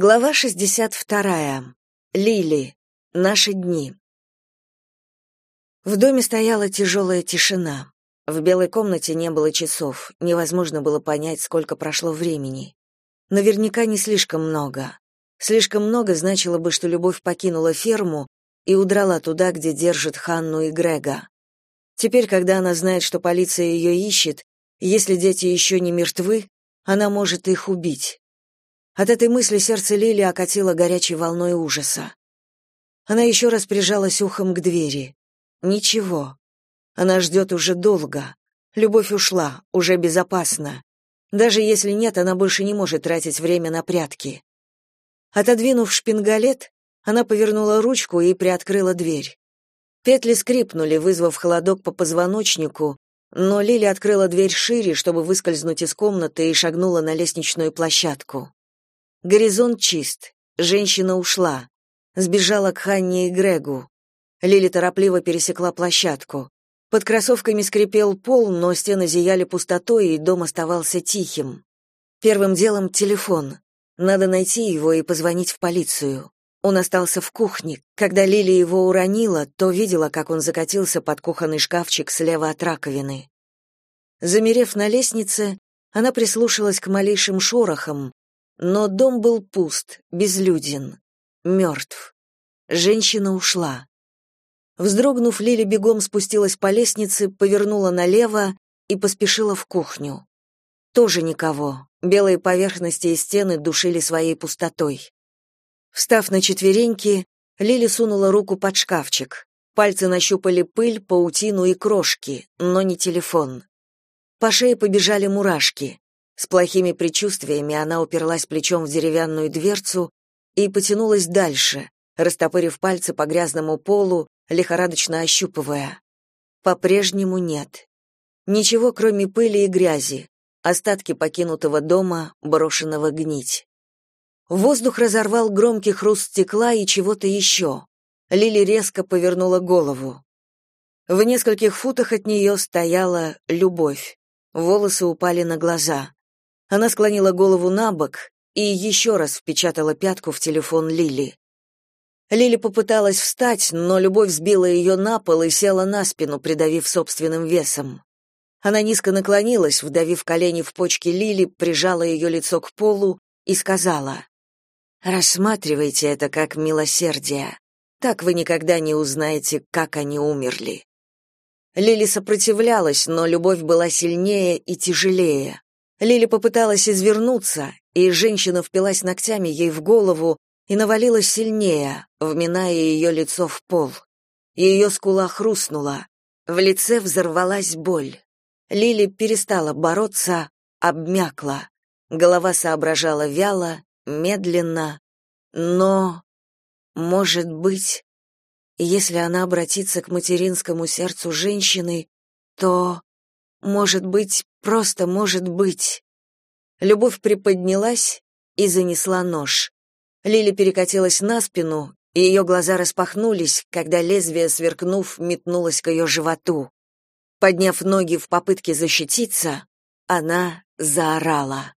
Глава 62. Лили. Наши дни. В доме стояла тяжелая тишина. В белой комнате не было часов, невозможно было понять, сколько прошло времени. Наверняка не слишком много. Слишком много значило бы, что любовь покинула ферму и удрала туда, где держат Ханну и Грега. Теперь, когда она знает, что полиция ее ищет, если дети еще не мертвы, она может их убить. От этой мысли сердце Лили окатило горячей волной ужаса. Она еще раз прижалась ухом к двери. Ничего. Она ждет уже долго. Любовь ушла, уже безопасно. Даже если нет, она больше не может тратить время на прятки. Отодвинув шпингалет, она повернула ручку и приоткрыла дверь. Петли скрипнули, вызвав холодок по позвоночнику, но Лили открыла дверь шире, чтобы выскользнуть из комнаты и шагнула на лестничную площадку. Горизонт чист. Женщина ушла. Сбежала к Ханне и Грегу. Лили торопливо пересекла площадку. Под кроссовками скрипел пол, но стены зияли пустотой, и дом оставался тихим. Первым делом телефон. Надо найти его и позвонить в полицию. Он остался в кухне. Когда Лили его уронила, то видела, как он закатился под кухонный шкафчик слева от раковины. Замерев на лестнице, она прислушалась к малейшим шорохам, но дом был пуст, безлюден, мертв. Женщина ушла. Вздрогнув, Лили бегом спустилась по лестнице, повернула налево и поспешила в кухню. Тоже никого. Белые поверхности и стены душили своей пустотой. Встав на четвереньки, Лили сунула руку под шкафчик. Пальцы нащупали пыль, паутину и крошки, но не телефон. По шее побежали мурашки. С плохими предчувствиями она уперлась плечом в деревянную дверцу и потянулась дальше, растопырив пальцы по грязному полу, лихорадочно ощупывая. По-прежнему нет. Ничего, кроме пыли и грязи, остатки покинутого дома, брошенного гнить. Воздух разорвал громкий хруст стекла и чего-то еще. Лили резко повернула голову. В нескольких футах от нее стояла любовь. Волосы упали на глаза. Она склонила голову на бок и еще раз впечатала пятку в телефон Лили. Лили попыталась встать, но любовь сбила ее на пол и села на спину, придавив собственным весом. Она низко наклонилась, вдавив колени в почки Лили, прижала ее лицо к полу и сказала, «Рассматривайте это как милосердие. Так вы никогда не узнаете, как они умерли». Лили сопротивлялась, но любовь была сильнее и тяжелее. Лили попыталась извернуться, и женщина впилась ногтями ей в голову и навалилась сильнее, вминая ее лицо в пол. Ее скула хрустнула, в лице взорвалась боль. Лили перестала бороться, обмякла. Голова соображала вяло, медленно, но, может быть, если она обратится к материнскому сердцу женщины, то, может быть, Просто может быть. Любовь приподнялась и занесла нож. Лили перекатилась на спину, и ее глаза распахнулись, когда лезвие, сверкнув, метнулось к ее животу. Подняв ноги в попытке защититься, она заорала.